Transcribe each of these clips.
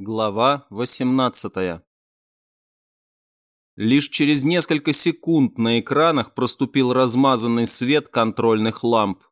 Глава 18 Лишь через несколько секунд на экранах проступил размазанный свет контрольных ламп.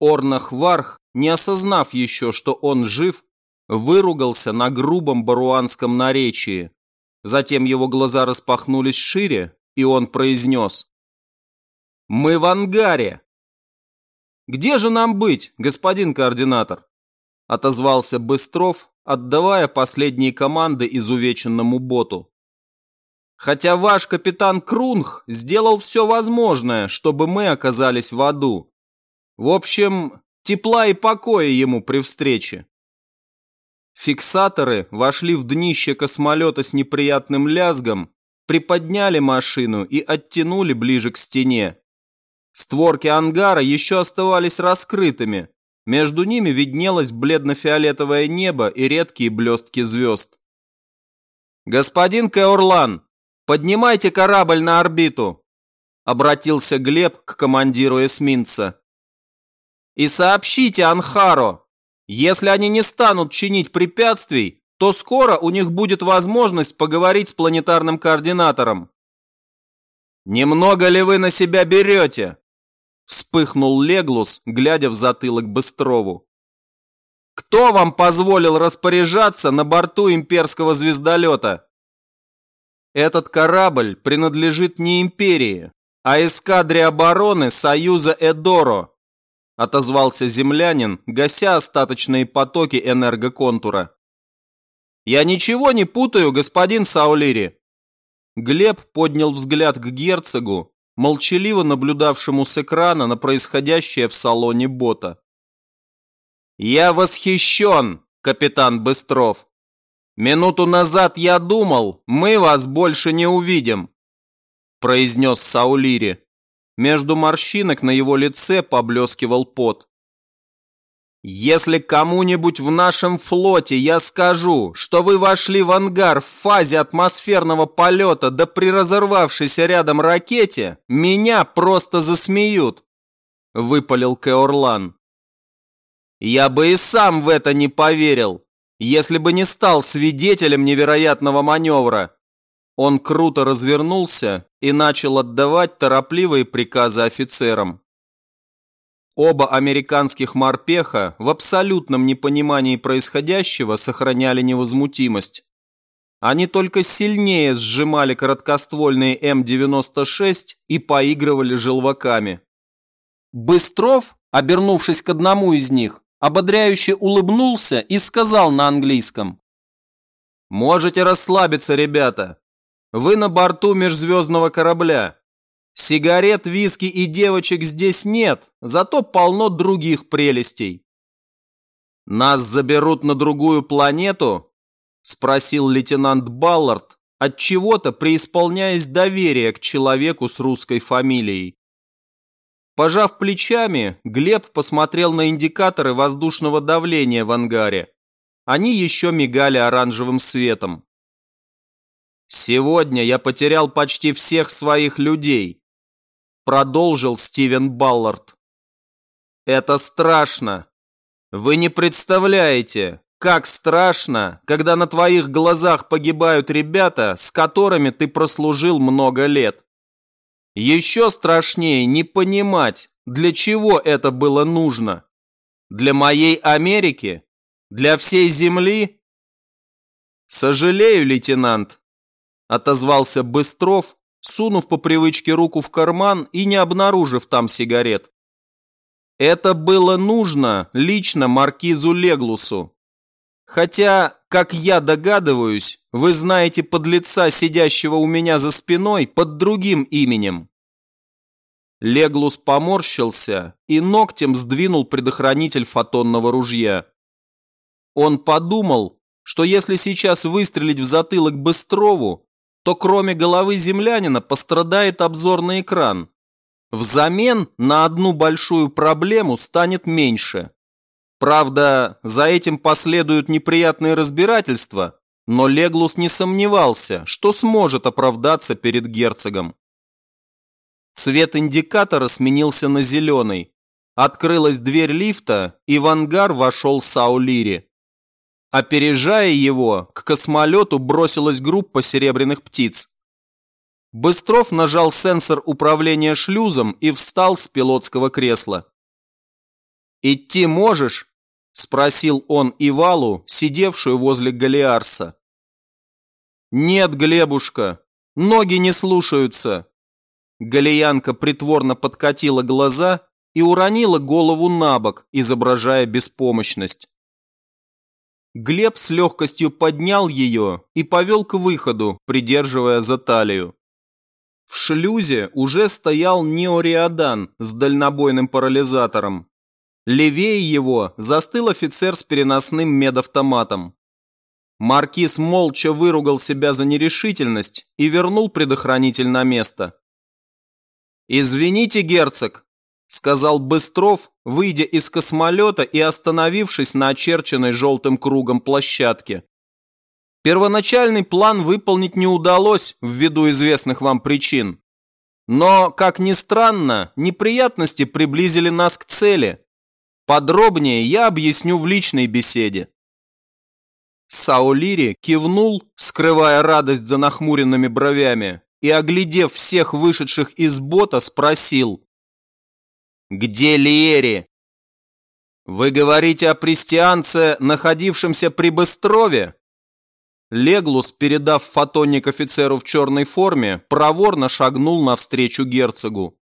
Орнах Варх, не осознав еще, что он жив, выругался на грубом баруанском наречии. Затем его глаза распахнулись шире, и он произнес. «Мы в ангаре!» «Где же нам быть, господин координатор?» Отозвался Быстров, отдавая последние команды изувеченному боту. Хотя ваш капитан Крунг сделал все возможное, чтобы мы оказались в аду. В общем, тепла и покоя ему при встрече. Фиксаторы вошли в днище космолета с неприятным лязгом, приподняли машину и оттянули ближе к стене. Створки ангара еще оставались раскрытыми, между ними виднелось бледно-фиолетовое небо и редкие блестки звезд. «Господин Кеорлан, поднимайте корабль на орбиту!» Обратился Глеб к командиру эсминца. «И сообщите Анхаро, если они не станут чинить препятствий, то скоро у них будет возможность поговорить с планетарным координатором». «Немного ли вы на себя берете?» Вспыхнул Леглус, глядя в затылок Быстрову. «Кто вам позволил распоряжаться на борту имперского звездолета?» «Этот корабль принадлежит не империи, а эскадре обороны Союза Эдоро», отозвался землянин, гася остаточные потоки энергоконтура. «Я ничего не путаю, господин Саулири!» Глеб поднял взгляд к герцогу, молчаливо наблюдавшему с экрана на происходящее в салоне бота. «Я восхищен, капитан Быстров. Минуту назад я думал, мы вас больше не увидим», произнес Саулири. Между морщинок на его лице поблескивал пот. Если кому-нибудь в нашем флоте я скажу, что вы вошли в ангар в фазе атмосферного полета да при разорвавшейся рядом ракете, меня просто засмеют, выпалил Кеорлан. Я бы и сам в это не поверил, если бы не стал свидетелем невероятного маневра. Он круто развернулся и начал отдавать торопливые приказы офицерам. Оба американских морпеха в абсолютном непонимании происходящего сохраняли невозмутимость. Они только сильнее сжимали короткоствольные М-96 и поигрывали желваками. Быстров, обернувшись к одному из них, ободряюще улыбнулся и сказал на английском. «Можете расслабиться, ребята. Вы на борту межзвездного корабля. Сигарет, виски и девочек здесь нет, зато полно других прелестей. Нас заберут на другую планету? Спросил лейтенант Баллард, от чего-то преисполняясь доверия к человеку с русской фамилией. Пожав плечами, Глеб посмотрел на индикаторы воздушного давления в ангаре. Они еще мигали оранжевым светом. «Сегодня я потерял почти всех своих людей», продолжил Стивен Баллард. Это страшно. Вы не представляете, как страшно, когда на твоих глазах погибают ребята, с которыми ты прослужил много лет. Еще страшнее не понимать, для чего это было нужно. Для моей Америки? Для всей Земли? Сожалею, лейтенант, отозвался Быстров, сунув по привычке руку в карман и не обнаружив там сигарет. Это было нужно лично маркизу Леглусу. Хотя, как я догадываюсь, вы знаете подлеца, сидящего у меня за спиной, под другим именем. Леглус поморщился и ногтем сдвинул предохранитель фотонного ружья. Он подумал, что если сейчас выстрелить в затылок Быстрову, то кроме головы землянина пострадает обзорный экран. Взамен на одну большую проблему станет меньше. Правда, за этим последуют неприятные разбирательства, но Леглус не сомневался, что сможет оправдаться перед герцогом. Цвет индикатора сменился на зеленый. Открылась дверь лифта, и в ангар вошел Саулири. Опережая его, к космолету бросилась группа серебряных птиц. Быстров нажал сенсор управления шлюзом и встал с пилотского кресла. «Идти можешь?» – спросил он Ивалу, сидевшую возле Галиарса. «Нет, Глебушка, ноги не слушаются». Галиянка притворно подкатила глаза и уронила голову на бок, изображая беспомощность. Глеб с легкостью поднял ее и повел к выходу, придерживая за талию. В шлюзе уже стоял Неориадан с дальнобойным парализатором. Левее его застыл офицер с переносным медавтоматом. Маркиз молча выругал себя за нерешительность и вернул предохранитель на место. «Извините, герцог», – сказал Быстров, выйдя из космолета и остановившись на очерченной желтым кругом площадке. Первоначальный план выполнить не удалось ввиду известных вам причин. Но, как ни странно, неприятности приблизили нас к цели. Подробнее я объясню в личной беседе. Саулири кивнул, скрывая радость за нахмуренными бровями, и, оглядев всех вышедших из бота, спросил. «Где Лиери?» «Вы говорите о престианце, находившемся при Быстрове?» Леглус, передав фотоник офицеру в черной форме, проворно шагнул навстречу герцогу.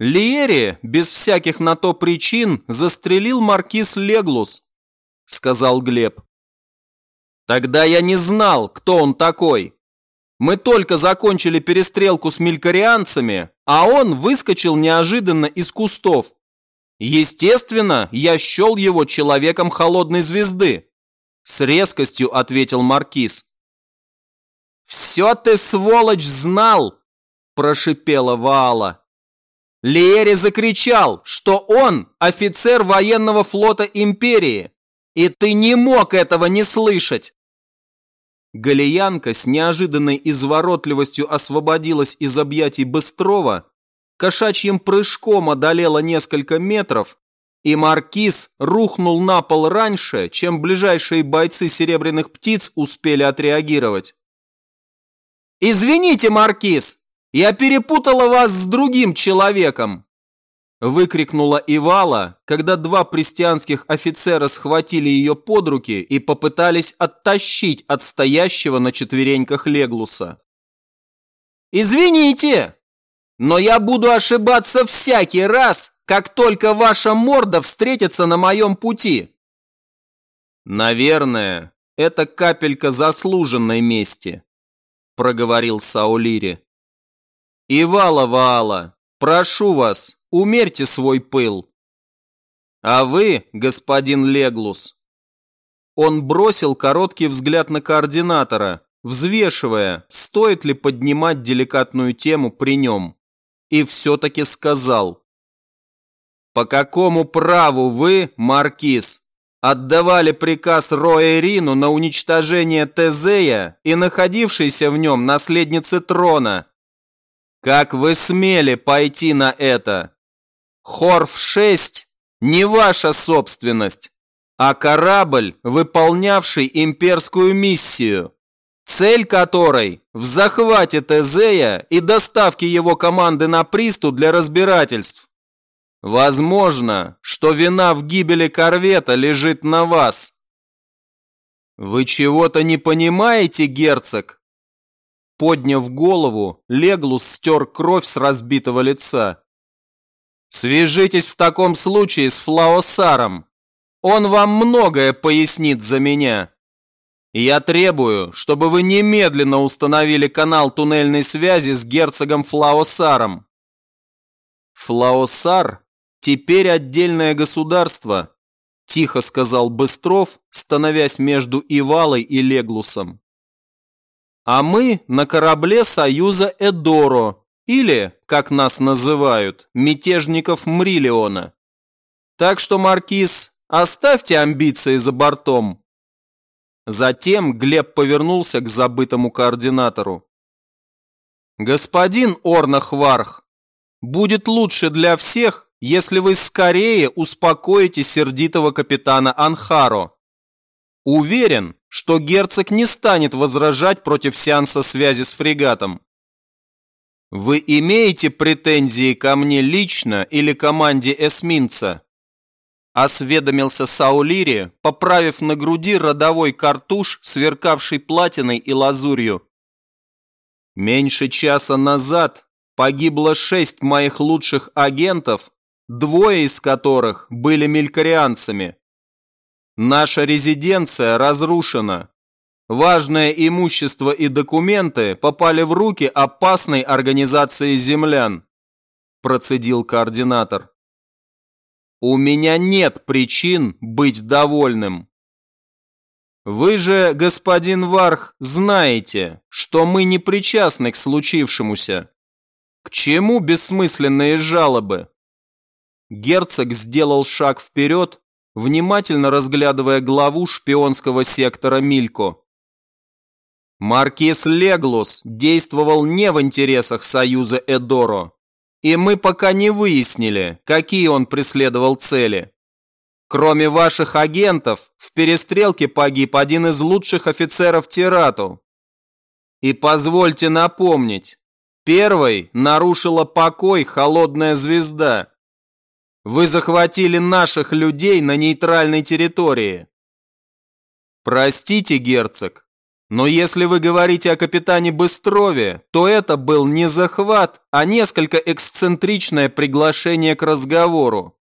«Лиери, без всяких на то причин, застрелил маркиз Леглус», — сказал Глеб. «Тогда я не знал, кто он такой. Мы только закончили перестрелку с мелькарианцами, а он выскочил неожиданно из кустов. Естественно, я счел его человеком холодной звезды. С резкостью ответил Маркиз. «Все ты, сволочь, знал!» Прошипела Ваала. Лиери закричал, что он офицер военного флота Империи, и ты не мог этого не слышать. Галиянка с неожиданной изворотливостью освободилась из объятий Быстрова, кошачьим прыжком одолела несколько метров, и Маркиз рухнул на пол раньше, чем ближайшие бойцы Серебряных Птиц успели отреагировать. «Извините, Маркиз, я перепутала вас с другим человеком!» Выкрикнула Ивала, когда два престианских офицера схватили ее под руки и попытались оттащить от стоящего на четвереньках Леглуса. «Извините, но я буду ошибаться всякий раз, как только ваша морда встретится на моем пути!» «Наверное, это капелька заслуженной мести», – проговорил Саулири. «Ивала Ваала, прошу вас, Умерьте свой пыл. А вы, господин Леглус. Он бросил короткий взгляд на координатора, взвешивая, стоит ли поднимать деликатную тему при нем. И все-таки сказал. По какому праву вы, Маркиз, отдавали приказ Роэрину на уничтожение Тезея и находившейся в нем наследницы трона? Как вы смели пойти на это? Хорф-6 не ваша собственность, а корабль, выполнявший имперскую миссию, цель которой в захвате Тезея и доставке его команды на присту для разбирательств. Возможно, что вина в гибели корвета лежит на вас. Вы чего-то не понимаете, герцог? Подняв голову, Леглус стер кровь с разбитого лица. Свяжитесь в таком случае с Флаосаром. Он вам многое пояснит за меня. Я требую, чтобы вы немедленно установили канал туннельной связи с герцогом Флаосаром. Флаосар теперь отдельное государство, тихо сказал Быстров, становясь между Ивалой и Леглусом. А мы на корабле Союза Эдоро, или, как нас называют, мятежников Мрилиона. Так что, Маркиз, оставьте амбиции за бортом. Затем Глеб повернулся к забытому координатору. Господин Орнахварх, будет лучше для всех, если вы скорее успокоите сердитого капитана Анхаро. Уверен, что герцог не станет возражать против сеанса связи с фрегатом. Вы имеете претензии ко мне лично или команде эсминца? Осведомился Саулири, поправив на груди родовой картуш, сверкавший платиной и лазурью. Меньше часа назад погибло шесть моих лучших агентов, двое из которых были мелькарианцами. Наша резиденция разрушена. Важное имущество и документы попали в руки опасной организации землян, процедил координатор. У меня нет причин быть довольным. Вы же, господин Варх, знаете, что мы не причастны к случившемуся. К чему бессмысленные жалобы? Герцог сделал шаг вперед, внимательно разглядывая главу шпионского сектора Милько. Маркиз Леглус действовал не в интересах Союза Эдоро, и мы пока не выяснили, какие он преследовал цели. Кроме ваших агентов, в перестрелке погиб один из лучших офицеров Тирату. И позвольте напомнить, первой нарушила покой холодная звезда. Вы захватили наших людей на нейтральной территории. Простите, герцог, но если вы говорите о капитане Быстрове, то это был не захват, а несколько эксцентричное приглашение к разговору.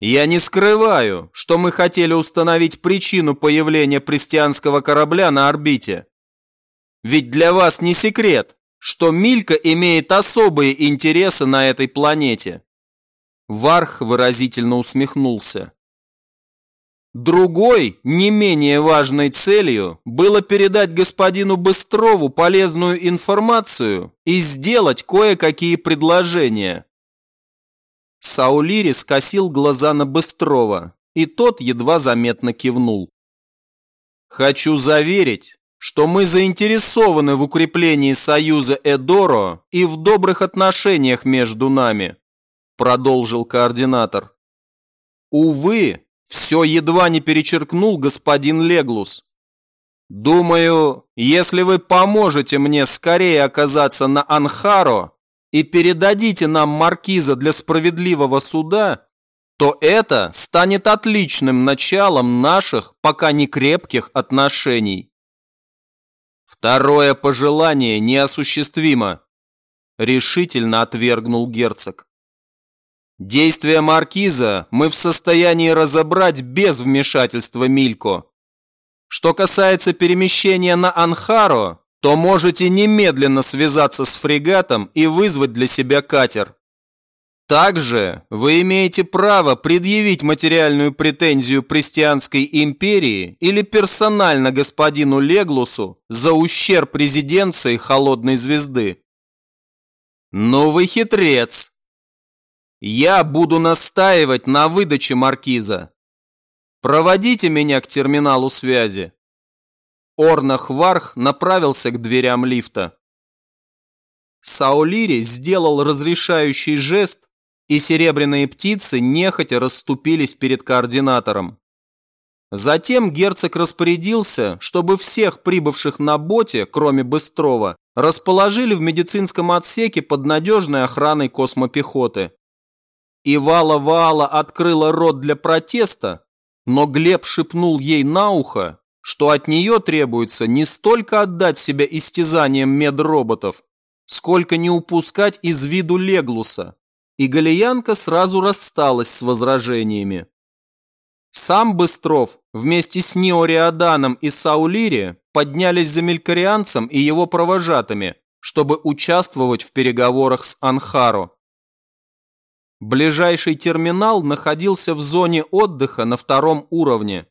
Я не скрываю, что мы хотели установить причину появления престианского корабля на орбите. Ведь для вас не секрет, что Милька имеет особые интересы на этой планете. Варх выразительно усмехнулся. Другой, не менее важной целью было передать господину Быстрову полезную информацию и сделать кое-какие предложения. Саулири скосил глаза на Быстрова, и тот едва заметно кивнул. «Хочу заверить, что мы заинтересованы в укреплении союза Эдоро и в добрых отношениях между нами», продолжил координатор. Увы, все едва не перечеркнул господин Леглус. Думаю, если вы поможете мне скорее оказаться на Анхаро и передадите нам маркиза для справедливого суда, то это станет отличным началом наших пока не крепких отношений. Второе пожелание неосуществимо, решительно отвергнул герцог. Действия маркиза мы в состоянии разобрать без вмешательства Милько. Что касается перемещения на Анхаро, то можете немедленно связаться с фрегатом и вызвать для себя катер. Также вы имеете право предъявить материальную претензию Престианской империи или персонально господину Леглусу за ущерб резиденции Холодной Звезды. Но вы хитрец, я буду настаивать на выдаче маркиза. Проводите меня к терминалу связи. Орнах Варх направился к дверям лифта. Саулири сделал разрешающий жест, и серебряные птицы нехотя расступились перед координатором. Затем герцог распорядился, чтобы всех прибывших на боте, кроме Быстрова, расположили в медицинском отсеке под надежной охраной космопехоты. И Вала-Вала открыла рот для протеста, но Глеб шепнул ей на ухо, что от нее требуется не столько отдать себя истязаниям медроботов, сколько не упускать из виду Леглуса, и Галиянка сразу рассталась с возражениями. Сам Быстров вместе с Неориаданом и Саулири поднялись за мелькарианцем и его провожатыми, чтобы участвовать в переговорах с Анхаро. Ближайший терминал находился в зоне отдыха на втором уровне.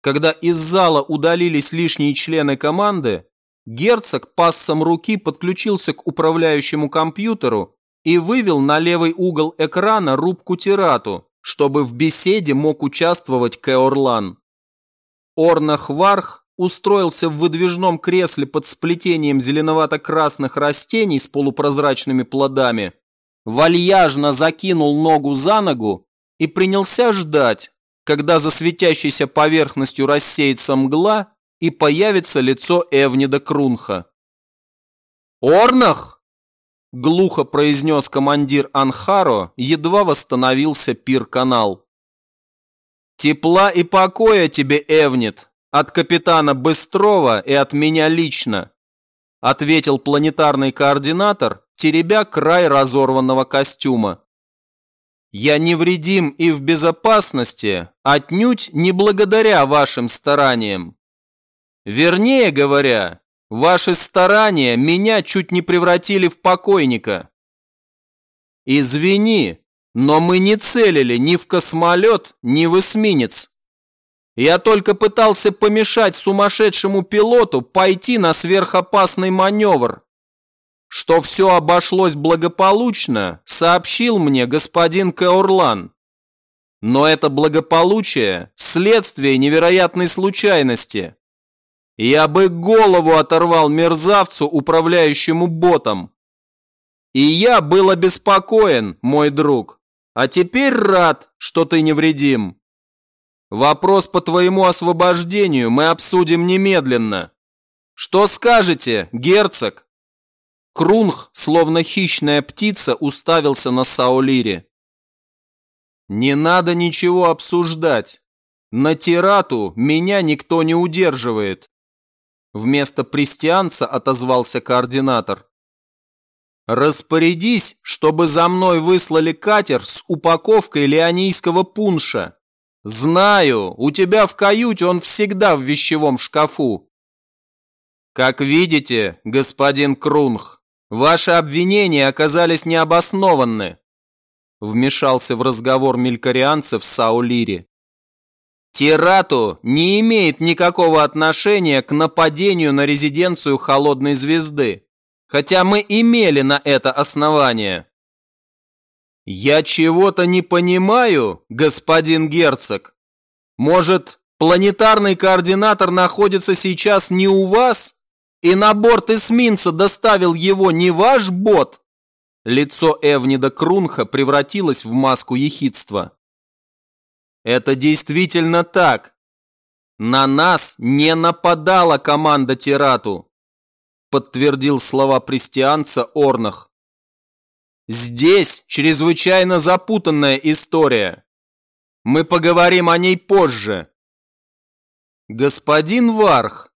Когда из зала удалились лишние члены команды, герцог пассом руки подключился к управляющему компьютеру и вывел на левый угол экрана рубку Тирату, чтобы в беседе мог участвовать Кеорлан. Орнах Варх устроился в выдвижном кресле под сплетением зеленовато-красных растений с полупрозрачными плодами вальяжно закинул ногу за ногу и принялся ждать, когда за светящейся поверхностью рассеется мгла и появится лицо Эвнида Крунха. «Орнах!» – глухо произнес командир Анхаро, едва восстановился пир-канал. «Тепла и покоя тебе, Эвнит, от капитана Быстрова и от меня лично», – ответил планетарный координатор, теребя край разорванного костюма. «Я невредим и в безопасности, отнюдь не благодаря вашим стараниям. Вернее говоря, ваши старания меня чуть не превратили в покойника. Извини, но мы не целили ни в космолет, ни в эсминец. Я только пытался помешать сумасшедшему пилоту пойти на сверхопасный маневр. Что все обошлось благополучно, сообщил мне господин Каурлан. Но это благополучие – следствие невероятной случайности. Я бы голову оторвал мерзавцу, управляющему ботом. И я был обеспокоен, мой друг. А теперь рад, что ты невредим. Вопрос по твоему освобождению мы обсудим немедленно. Что скажете, герцог? Крунг, словно хищная птица, уставился на Саулире. Не надо ничего обсуждать. На тирату меня никто не удерживает. Вместо престианца отозвался координатор. «Распорядись, чтобы за мной выслали катер с упаковкой леонийского пунша. Знаю, у тебя в каюте он всегда в вещевом шкафу». «Как видите, господин Крунг, ваши обвинения оказались необоснованны», вмешался в разговор мелькарианцев Саулири. Тирату не имеет никакого отношения к нападению на резиденцию Холодной Звезды, хотя мы имели на это основание. Я чего-то не понимаю, господин герцог. Может, планетарный координатор находится сейчас не у вас? И на борт эсминца доставил его не ваш бот? Лицо Эвнида Крунха превратилось в маску ехидства. Это действительно так. На нас не нападала команда Тирату, подтвердил слова престианца Орнах. Здесь чрезвычайно запутанная история. Мы поговорим о ней позже. Господин Варх,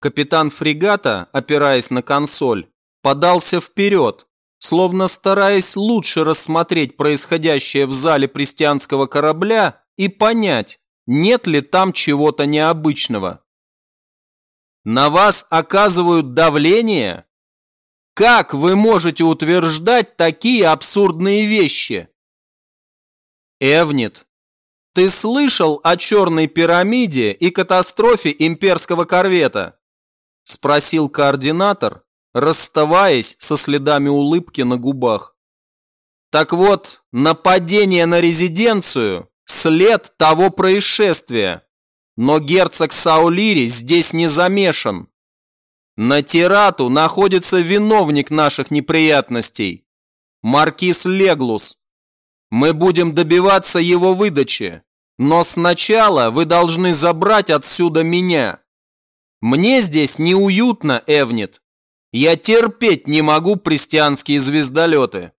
капитан фрегата, опираясь на консоль, подался вперед, словно стараясь лучше рассмотреть происходящее в зале престианского корабля и понять, нет ли там чего-то необычного. На вас оказывают давление? Как вы можете утверждать такие абсурдные вещи? Эвнит, ты слышал о черной пирамиде и катастрофе имперского корвета? Спросил координатор, расставаясь со следами улыбки на губах. Так вот, нападение на резиденцию след того происшествия. Но герцог Саулири здесь не замешан. На Тирату находится виновник наших неприятностей. Маркиз Леглус. Мы будем добиваться его выдачи. Но сначала вы должны забрать отсюда меня. Мне здесь неуютно, Эвнит. Я терпеть не могу престианские звездолеты.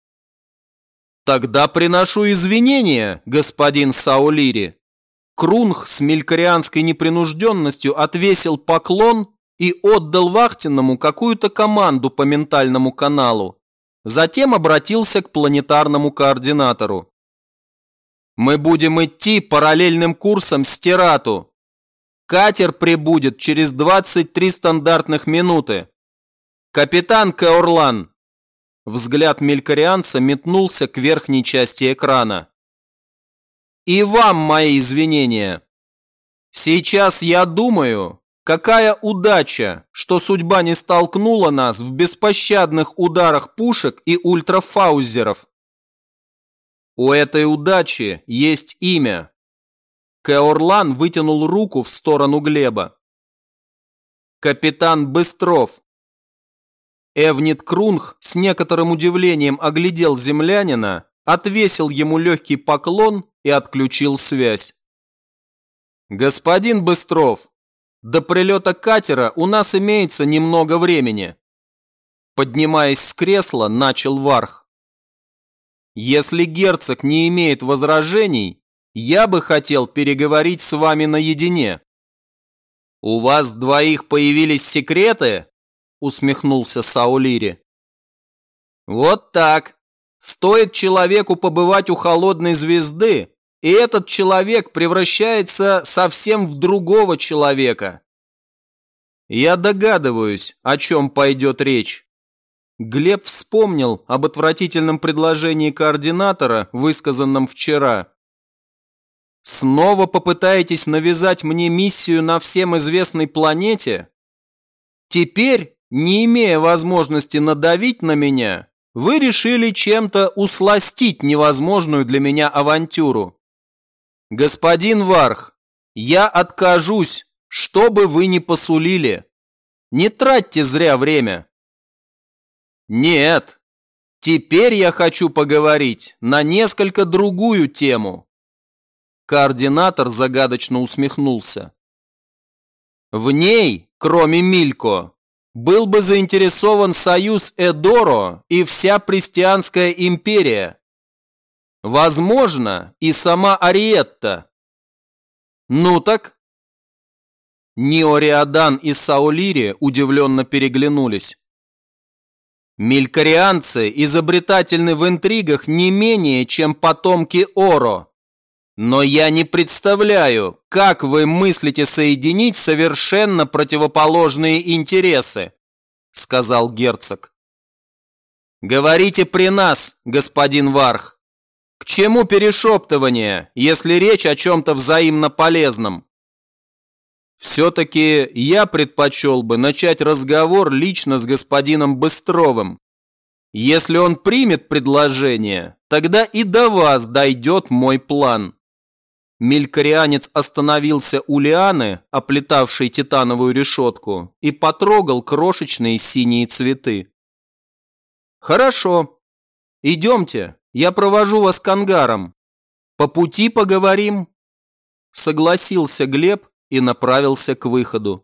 Тогда приношу извинения, господин Саулири. Крунг с мелькарианской непринужденностью отвесил поклон и отдал вахтенному какую-то команду по ментальному каналу. Затем обратился к планетарному координатору. «Мы будем идти параллельным курсом с Тирату. Катер прибудет через 23 стандартных минуты. Капитан Каурлан, Взгляд мелькарианца метнулся к верхней части экрана. И вам мои извинения. Сейчас я думаю, какая удача, что судьба не столкнула нас в беспощадных ударах пушек и ультрафаузеров. У этой удачи есть имя. Кеорлан вытянул руку в сторону Глеба. Капитан Быстров. Эвнит Крунг с некоторым удивлением оглядел землянина, отвесил ему легкий поклон и отключил связь. Господин Быстров, до прилета катера у нас имеется немного времени. Поднимаясь с кресла, начал Варх. Если герцог не имеет возражений, я бы хотел переговорить с вами наедине. У вас двоих появились секреты? Усмехнулся Саулири. Вот так. Стоит человеку побывать у холодной звезды, и этот человек превращается совсем в другого человека. Я догадываюсь, о чем пойдет речь. Глеб вспомнил об отвратительном предложении координатора, высказанном вчера. Снова попытаетесь навязать мне миссию на всем известной планете? Теперь, не имея возможности надавить на меня, вы решили чем-то усластить невозможную для меня авантюру. Господин Варх, я откажусь, что бы вы ни посулили. Не тратьте зря время. Нет, теперь я хочу поговорить на несколько другую тему. Координатор загадочно усмехнулся. В ней, кроме Милько, был бы заинтересован союз Эдоро и вся Пристианская империя. Возможно, и сама Ариетта. Ну так? Ниориадан и Саулири удивленно переглянулись. Мелькарианцы изобретательны в интригах не менее, чем потомки Оро. Но я не представляю, как вы мыслите соединить совершенно противоположные интересы, сказал герцог. Говорите при нас, господин Варх. К чему перешептывание, если речь о чем-то взаимно полезном? Все-таки я предпочел бы начать разговор лично с господином Быстровым. Если он примет предложение, тогда и до вас дойдет мой план. Мелькарианец остановился у лианы, оплетавшей титановую решетку, и потрогал крошечные синие цветы. «Хорошо. Идемте, я провожу вас к ангарам. По пути поговорим». Согласился Глеб и направился к выходу.